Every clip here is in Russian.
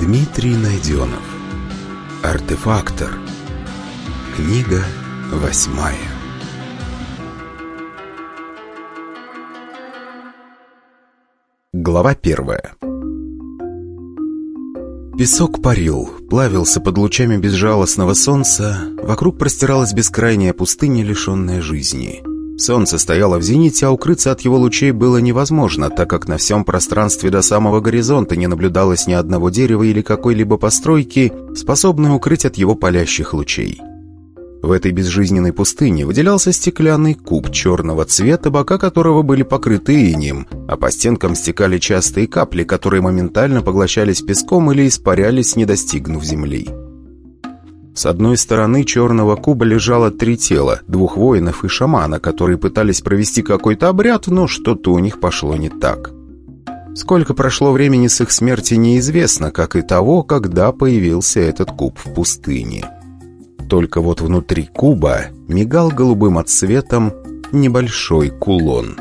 Дмитрий Найденов. Артефактор. Книга восьмая. Глава первая. Песок парил, плавился под лучами безжалостного солнца, вокруг простиралась бескрайняя пустыня, лишенная жизни. Солнце стояло в зените, а укрыться от его лучей было невозможно, так как на всем пространстве до самого горизонта не наблюдалось ни одного дерева или какой-либо постройки, способной укрыть от его палящих лучей. В этой безжизненной пустыне выделялся стеклянный куб черного цвета, бока которого были покрыты инеем, а по стенкам стекали частые капли, которые моментально поглощались песком или испарялись, не достигнув земли. С одной стороны черного куба лежало три тела, двух воинов и шамана, которые пытались провести какой-то обряд, но что-то у них пошло не так. Сколько прошло времени с их смерти неизвестно, как и того, когда появился этот куб в пустыне. Только вот внутри куба мигал голубым отсветом небольшой кулон.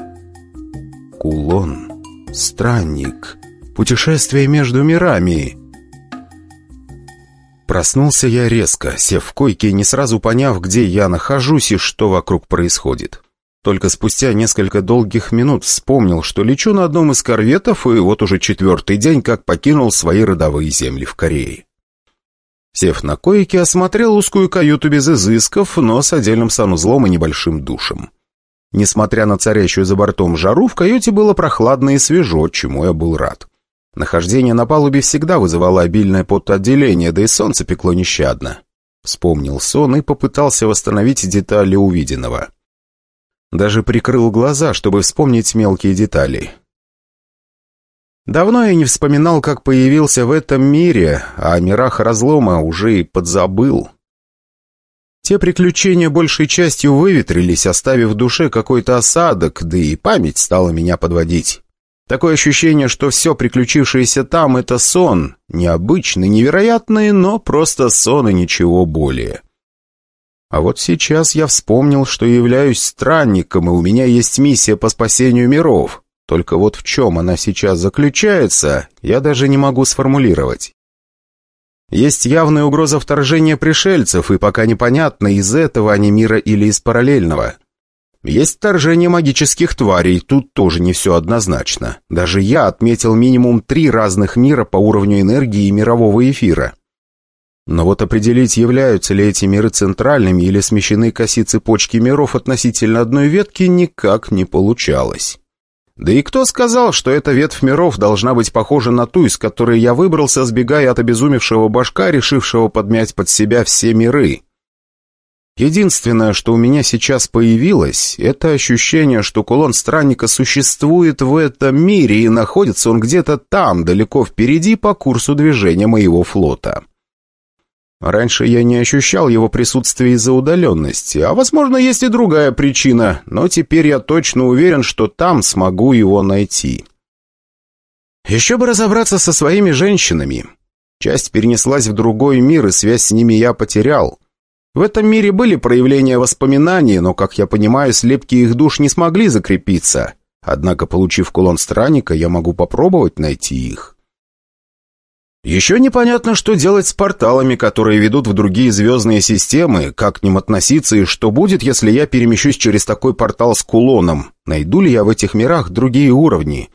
Кулон. Странник. Путешествие между мирами. Проснулся я резко, сев в койке не сразу поняв, где я нахожусь и что вокруг происходит. Только спустя несколько долгих минут вспомнил, что лечу на одном из корветов, и вот уже четвертый день, как покинул свои родовые земли в Корее. Сев на койке, осмотрел узкую каюту без изысков, но с отдельным санузлом и небольшим душем. Несмотря на царящую за бортом жару, в каюте было прохладно и свежо, чему я был рад. Нахождение на палубе всегда вызывало обильное потоотделение, да и солнце пекло нещадно. Вспомнил сон и попытался восстановить детали увиденного. Даже прикрыл глаза, чтобы вспомнить мелкие детали. Давно я не вспоминал, как появился в этом мире, а о мирах разлома уже и подзабыл. Те приключения большей частью выветрились, оставив в душе какой-то осадок, да и память стала меня подводить. Такое ощущение, что все приключившееся там — это сон. Необычный, невероятный, но просто сон и ничего более. А вот сейчас я вспомнил, что являюсь странником, и у меня есть миссия по спасению миров. Только вот в чем она сейчас заключается, я даже не могу сформулировать. Есть явная угроза вторжения пришельцев, и пока непонятно, из этого они мира или из параллельного. Есть вторжение магических тварей, тут тоже не все однозначно. Даже я отметил минимум три разных мира по уровню энергии и мирового эфира. Но вот определить, являются ли эти миры центральными или смещены к оси цепочки миров относительно одной ветки, никак не получалось. Да и кто сказал, что эта ветвь миров должна быть похожа на ту, из которой я выбрался, сбегая от обезумевшего башка, решившего подмять под себя все миры? Единственное, что у меня сейчас появилось, это ощущение, что кулон странника существует в этом мире и находится он где-то там, далеко впереди по курсу движения моего флота. Раньше я не ощущал его присутствия из-за удаленности, а, возможно, есть и другая причина, но теперь я точно уверен, что там смогу его найти. Еще бы разобраться со своими женщинами. Часть перенеслась в другой мир, и связь с ними я потерял. В этом мире были проявления воспоминаний, но, как я понимаю, слепки их душ не смогли закрепиться. Однако, получив кулон странника, я могу попробовать найти их. Еще непонятно, что делать с порталами, которые ведут в другие звездные системы, как к ним относиться и что будет, если я перемещусь через такой портал с кулоном. Найду ли я в этих мирах другие уровни?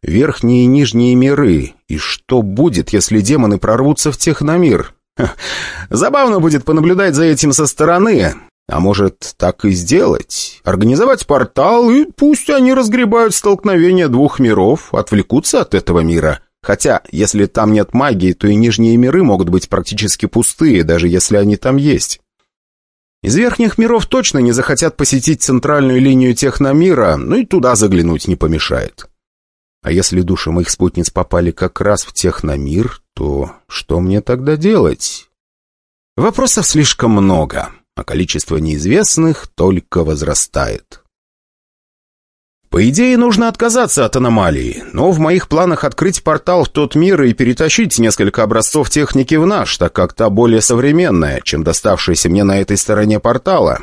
Верхние и нижние миры. И что будет, если демоны прорвутся в техномир? Забавно будет понаблюдать за этим со стороны. А может, так и сделать? Организовать портал, и пусть они разгребают столкновение двух миров, отвлекутся от этого мира. Хотя, если там нет магии, то и нижние миры могут быть практически пустые, даже если они там есть. Из верхних миров точно не захотят посетить центральную линию техномира, ну и туда заглянуть не помешает. А если души моих спутниц попали как раз в техномир, то что мне тогда делать? Вопросов слишком много, а количество неизвестных только возрастает. По идее, нужно отказаться от аномалии, но в моих планах открыть портал в тот мир и перетащить несколько образцов техники в наш, так как та более современная, чем доставшаяся мне на этой стороне портала.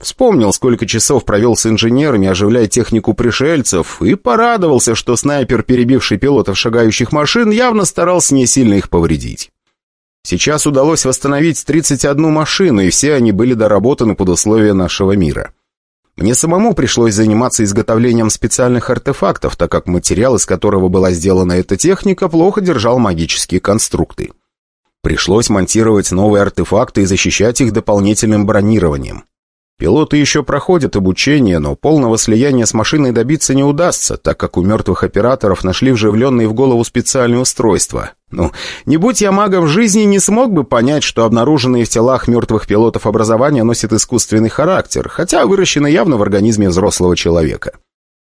Вспомнил, сколько часов провел с инженерами, оживляя технику пришельцев, и порадовался, что снайпер, перебивший пилотов шагающих машин, явно старался не сильно их повредить. Сейчас удалось восстановить 31 машину, и все они были доработаны под условия нашего мира. Мне самому пришлось заниматься изготовлением специальных артефактов, так как материал, из которого была сделана эта техника, плохо держал магические конструкты. Пришлось монтировать новые артефакты и защищать их дополнительным бронированием. Пилоты еще проходят обучение, но полного слияния с машиной добиться не удастся, так как у мертвых операторов нашли вживленные в голову специальные устройства. Ну, не будь я магом жизни, не смог бы понять, что обнаруженные в телах мертвых пилотов образования носят искусственный характер, хотя выращены явно в организме взрослого человека.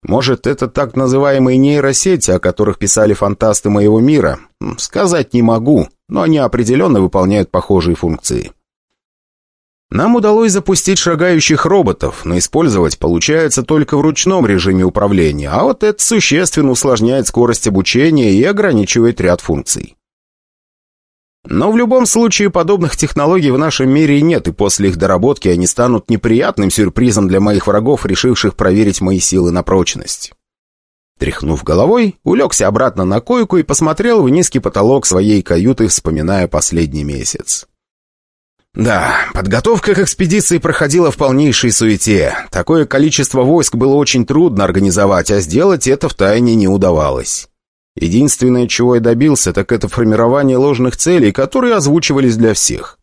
Может, это так называемые нейросети, о которых писали фантасты моего мира? Сказать не могу, но они определенно выполняют похожие функции. Нам удалось запустить шагающих роботов, но использовать получается только в ручном режиме управления, а вот это существенно усложняет скорость обучения и ограничивает ряд функций. Но в любом случае подобных технологий в нашем мире нет, и после их доработки они станут неприятным сюрпризом для моих врагов, решивших проверить мои силы на прочность. Тряхнув головой, улегся обратно на койку и посмотрел в низкий потолок своей каюты, вспоминая последний месяц. Да, подготовка к экспедиции проходила в полнейшей суете. Такое количество войск было очень трудно организовать, а сделать это в тайне не удавалось. Единственное, чего я добился, так это формирование ложных целей, которые озвучивались для всех.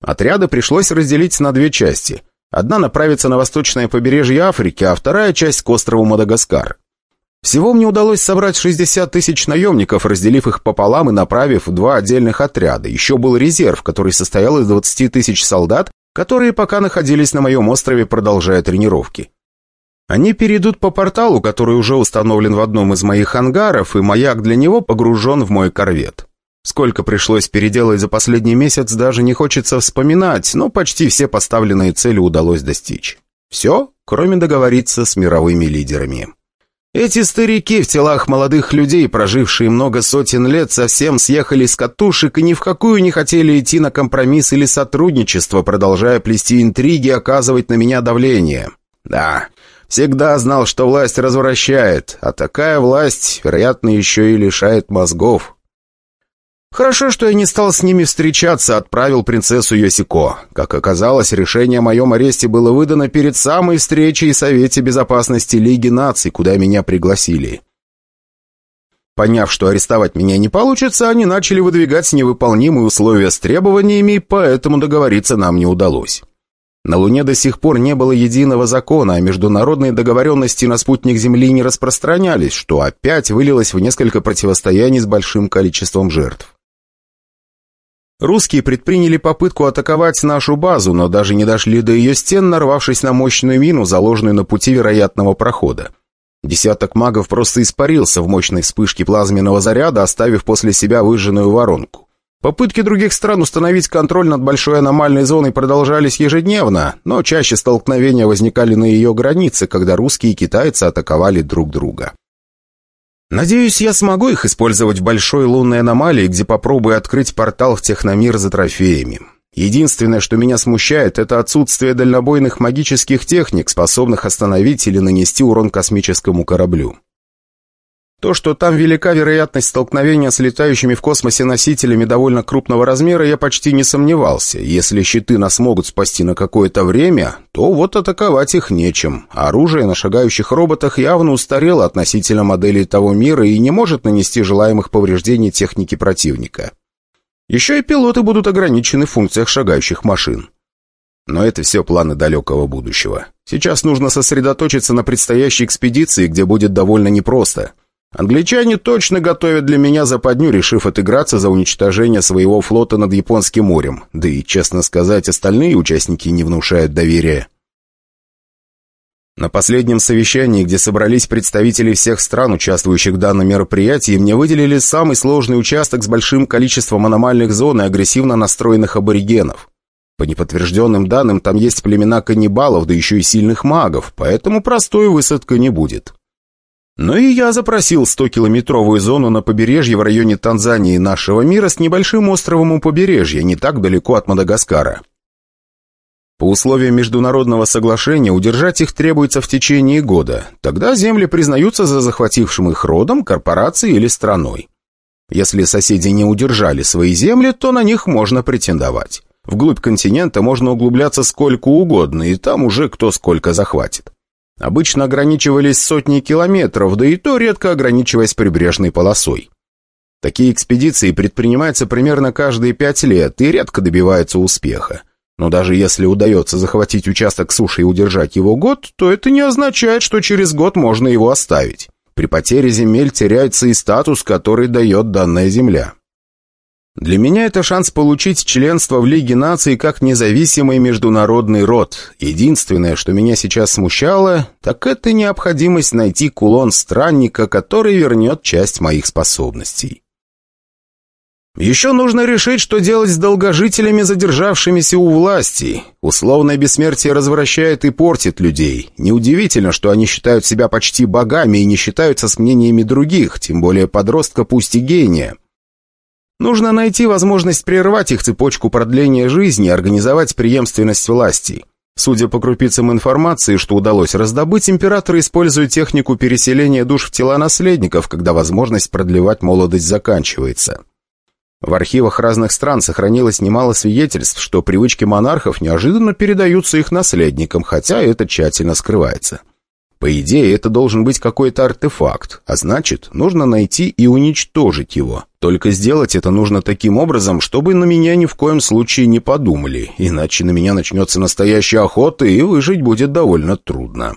Отряды пришлось разделить на две части. Одна направится на восточное побережье Африки, а вторая часть к острову Мадагаскар. Всего мне удалось собрать 60 тысяч наемников, разделив их пополам и направив в два отдельных отряда. Еще был резерв, который состоял из 20 тысяч солдат, которые пока находились на моем острове, продолжая тренировки. Они перейдут по порталу, который уже установлен в одном из моих ангаров, и маяк для него погружен в мой корвет. Сколько пришлось переделать за последний месяц, даже не хочется вспоминать, но почти все поставленные цели удалось достичь. Все, кроме договориться с мировыми лидерами. Эти старики в телах молодых людей, прожившие много сотен лет, совсем съехали с катушек и ни в какую не хотели идти на компромисс или сотрудничество, продолжая плести интриги и оказывать на меня давление. Да, всегда знал, что власть развращает, а такая власть, вероятно, еще и лишает мозгов. Хорошо, что я не стал с ними встречаться, отправил принцессу Йосико. Как оказалось, решение о моем аресте было выдано перед самой встречей в Совете Безопасности Лиги Наций, куда меня пригласили. Поняв, что арестовать меня не получится, они начали выдвигать невыполнимые условия с требованиями, поэтому договориться нам не удалось. На Луне до сих пор не было единого закона, а международные договоренности на спутник Земли не распространялись, что опять вылилось в несколько противостояний с большим количеством жертв. Русские предприняли попытку атаковать нашу базу, но даже не дошли до ее стен, нарвавшись на мощную мину, заложенную на пути вероятного прохода. Десяток магов просто испарился в мощной вспышке плазменного заряда, оставив после себя выжженную воронку. Попытки других стран установить контроль над большой аномальной зоной продолжались ежедневно, но чаще столкновения возникали на ее границе, когда русские и китайцы атаковали друг друга. Надеюсь, я смогу их использовать в большой лунной аномалии, где попробую открыть портал в техномир за трофеями. Единственное, что меня смущает, это отсутствие дальнобойных магических техник, способных остановить или нанести урон космическому кораблю. То, что там велика вероятность столкновения с летающими в космосе носителями довольно крупного размера, я почти не сомневался. Если щиты нас могут спасти на какое-то время, то вот атаковать их нечем. оружие на шагающих роботах явно устарело относительно моделей того мира и не может нанести желаемых повреждений технике противника. Еще и пилоты будут ограничены в функциях шагающих машин. Но это все планы далекого будущего. Сейчас нужно сосредоточиться на предстоящей экспедиции, где будет довольно непросто – Англичане точно готовят для меня западню, решив отыграться за уничтожение своего флота над Японским морем. Да и, честно сказать, остальные участники не внушают доверия. На последнем совещании, где собрались представители всех стран, участвующих в данном мероприятии, мне выделили самый сложный участок с большим количеством аномальных зон и агрессивно настроенных аборигенов. По неподтвержденным данным, там есть племена каннибалов, да еще и сильных магов, поэтому простой высадка не будет. Но и я запросил 100-километровую зону на побережье в районе Танзании нашего мира с небольшим островом у побережья, не так далеко от Мадагаскара. По условиям международного соглашения удержать их требуется в течение года. Тогда земли признаются за захватившим их родом, корпорацией или страной. Если соседи не удержали свои земли, то на них можно претендовать. Вглубь континента можно углубляться сколько угодно, и там уже кто сколько захватит. Обычно ограничивались сотни километров, да и то редко ограничиваясь прибрежной полосой. Такие экспедиции предпринимаются примерно каждые пять лет и редко добиваются успеха. Но даже если удается захватить участок суши и удержать его год, то это не означает, что через год можно его оставить. При потере земель теряется и статус, который дает данная земля. Для меня это шанс получить членство в Лиге наций как независимый международный род. Единственное, что меня сейчас смущало, так это необходимость найти кулон странника, который вернет часть моих способностей. Еще нужно решить, что делать с долгожителями, задержавшимися у власти. Условное бессмертие развращает и портит людей. Неудивительно, что они считают себя почти богами и не считаются с мнениями других, тем более подростка, пусть и гения. Нужно найти возможность прервать их цепочку продления жизни и организовать преемственность власти. Судя по крупицам информации, что удалось раздобыть, император использует технику переселения душ в тела наследников, когда возможность продлевать молодость заканчивается. В архивах разных стран сохранилось немало свидетельств, что привычки монархов неожиданно передаются их наследникам, хотя это тщательно скрывается. По идее, это должен быть какой-то артефакт, а значит, нужно найти и уничтожить его. Только сделать это нужно таким образом, чтобы на меня ни в коем случае не подумали, иначе на меня начнется настоящая охота, и выжить будет довольно трудно.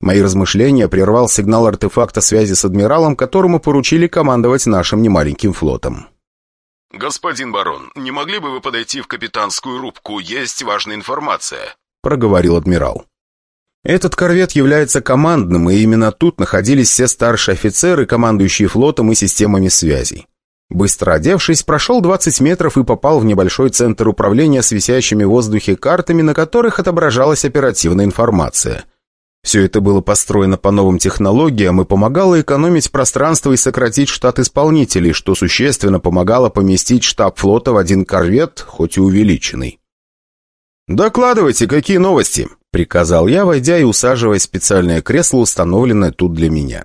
Мои размышления прервал сигнал артефакта связи с адмиралом, которому поручили командовать нашим немаленьким флотом. «Господин барон, не могли бы вы подойти в капитанскую рубку? Есть важная информация», — проговорил адмирал. Этот корвет является командным, и именно тут находились все старшие офицеры, командующие флотом и системами связей. Быстро одевшись, прошел 20 метров и попал в небольшой центр управления с висящими в воздухе картами, на которых отображалась оперативная информация — все это было построено по новым технологиям и помогало экономить пространство и сократить штат исполнителей, что существенно помогало поместить штаб флота в один корвет, хоть и увеличенный. «Докладывайте, какие новости?» — приказал я, войдя и усаживаясь в специальное кресло, установленное тут для меня.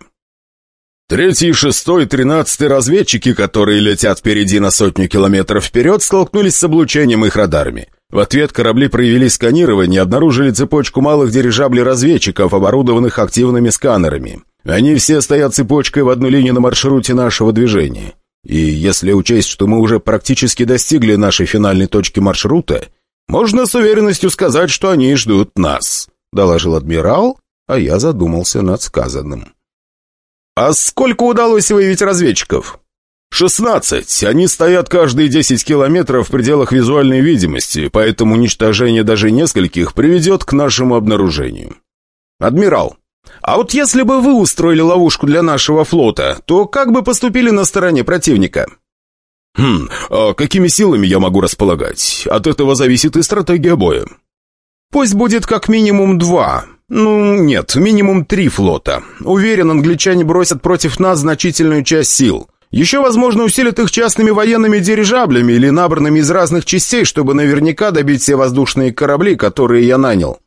Третий, шестой, тринадцатый разведчики, которые летят впереди на сотню километров вперед, столкнулись с облучением их радарами. В ответ корабли провели сканирование и обнаружили цепочку малых дирижаблей-разведчиков, оборудованных активными сканерами. Они все стоят цепочкой в одну линию на маршруте нашего движения. И если учесть, что мы уже практически достигли нашей финальной точки маршрута, можно с уверенностью сказать, что они ждут нас», — доложил адмирал, а я задумался над сказанным. «А сколько удалось выявить разведчиков?» «Шестнадцать. Они стоят каждые десять километров в пределах визуальной видимости, поэтому уничтожение даже нескольких приведет к нашему обнаружению». «Адмирал, а вот если бы вы устроили ловушку для нашего флота, то как бы поступили на стороне противника?» «Хм, а какими силами я могу располагать? От этого зависит и стратегия боя». «Пусть будет как минимум два. Ну, нет, минимум три флота. Уверен, англичане бросят против нас значительную часть сил». Еще, возможно, усилят их частными военными дирижаблями или набранными из разных частей, чтобы наверняка добить все воздушные корабли, которые я нанял.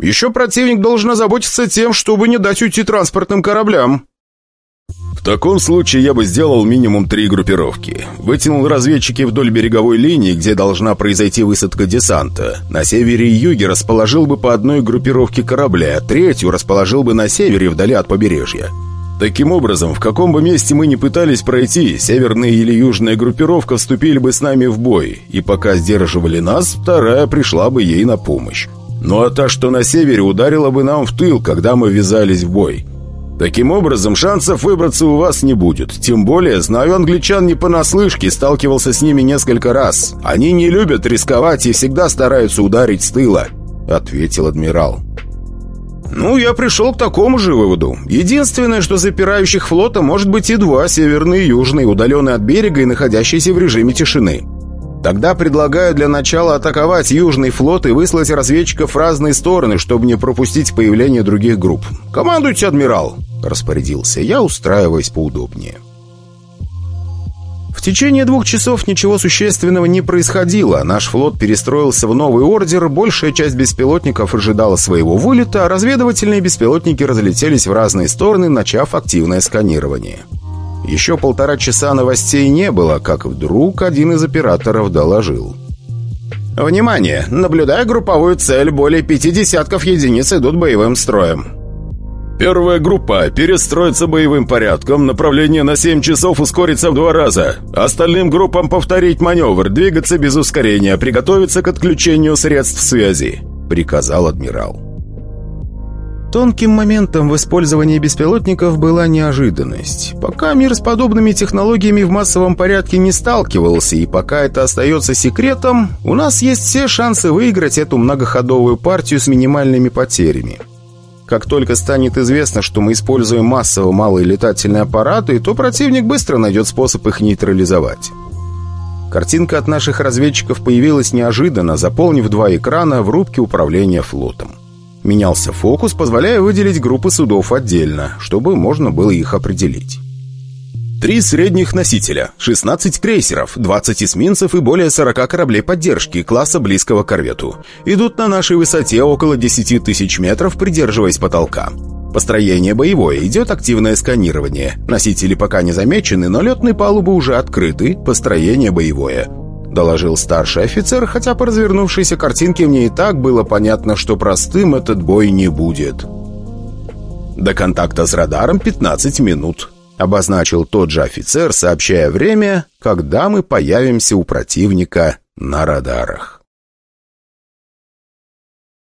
Еще противник должен озаботиться тем, чтобы не дать уйти транспортным кораблям. В таком случае я бы сделал минимум три группировки. Вытянул разведчики вдоль береговой линии, где должна произойти высадка десанта. На севере и юге расположил бы по одной группировке корабля, а третью расположил бы на севере, вдали от побережья. Таким образом, в каком бы месте мы ни пытались пройти, северная или южная группировка вступили бы с нами в бой, и пока сдерживали нас, вторая пришла бы ей на помощь. Ну а та, что на севере, ударила бы нам в тыл, когда мы ввязались в бой. Таким образом, шансов выбраться у вас не будет. Тем более, знаю англичан не понаслышке, сталкивался с ними несколько раз. Они не любят рисковать и всегда стараются ударить с тыла», — ответил адмирал. «Ну, я пришел к такому же выводу. Единственное, что запирающих флота может быть и два, северный и южный, удаленные от берега и находящиеся в режиме тишины. Тогда предлагаю для начала атаковать южный флот и выслать разведчиков в разные стороны, чтобы не пропустить появление других групп. Командуйте, адмирал!» – распорядился я, устраиваясь поудобнее. В течение двух часов ничего существенного не происходило. Наш флот перестроился в новый ордер, большая часть беспилотников ожидала своего вылета, а разведывательные беспилотники разлетелись в разные стороны, начав активное сканирование. Еще полтора часа новостей не было, как вдруг один из операторов доложил. «Внимание! Наблюдая групповую цель, более пяти десятков единиц идут боевым строем. Первая группа перестроится боевым порядком, направление на 7 часов ускорится в два раза. Остальным группам повторить маневр, двигаться без ускорения, приготовиться к отключению средств связи», — приказал адмирал. Тонким моментом в использовании беспилотников была неожиданность. Пока мир с подобными технологиями в массовом порядке не сталкивался, и пока это остается секретом, у нас есть все шансы выиграть эту многоходовую партию с минимальными потерями. Как только станет известно, что мы используем массово малые летательные аппараты, то противник быстро найдет способ их нейтрализовать. Картинка от наших разведчиков появилась неожиданно, заполнив два экрана в рубке управления флотом. Менялся фокус, позволяя выделить группы судов отдельно, чтобы можно было их определить. Три средних носителя, 16 крейсеров, 20 эсминцев и более 40 кораблей поддержки класса близкого к корвету. Идут на нашей высоте около 10 тысяч метров, придерживаясь потолка. Построение боевое, идет активное сканирование. Носители пока не замечены, но летные палубы уже открыты, построение боевое. Доложил старший офицер, хотя по развернувшейся картинке мне и так было понятно, что простым этот бой не будет. До контакта с радаром 15 минут. Обозначил тот же офицер, сообщая время, когда мы появимся у противника на радарах.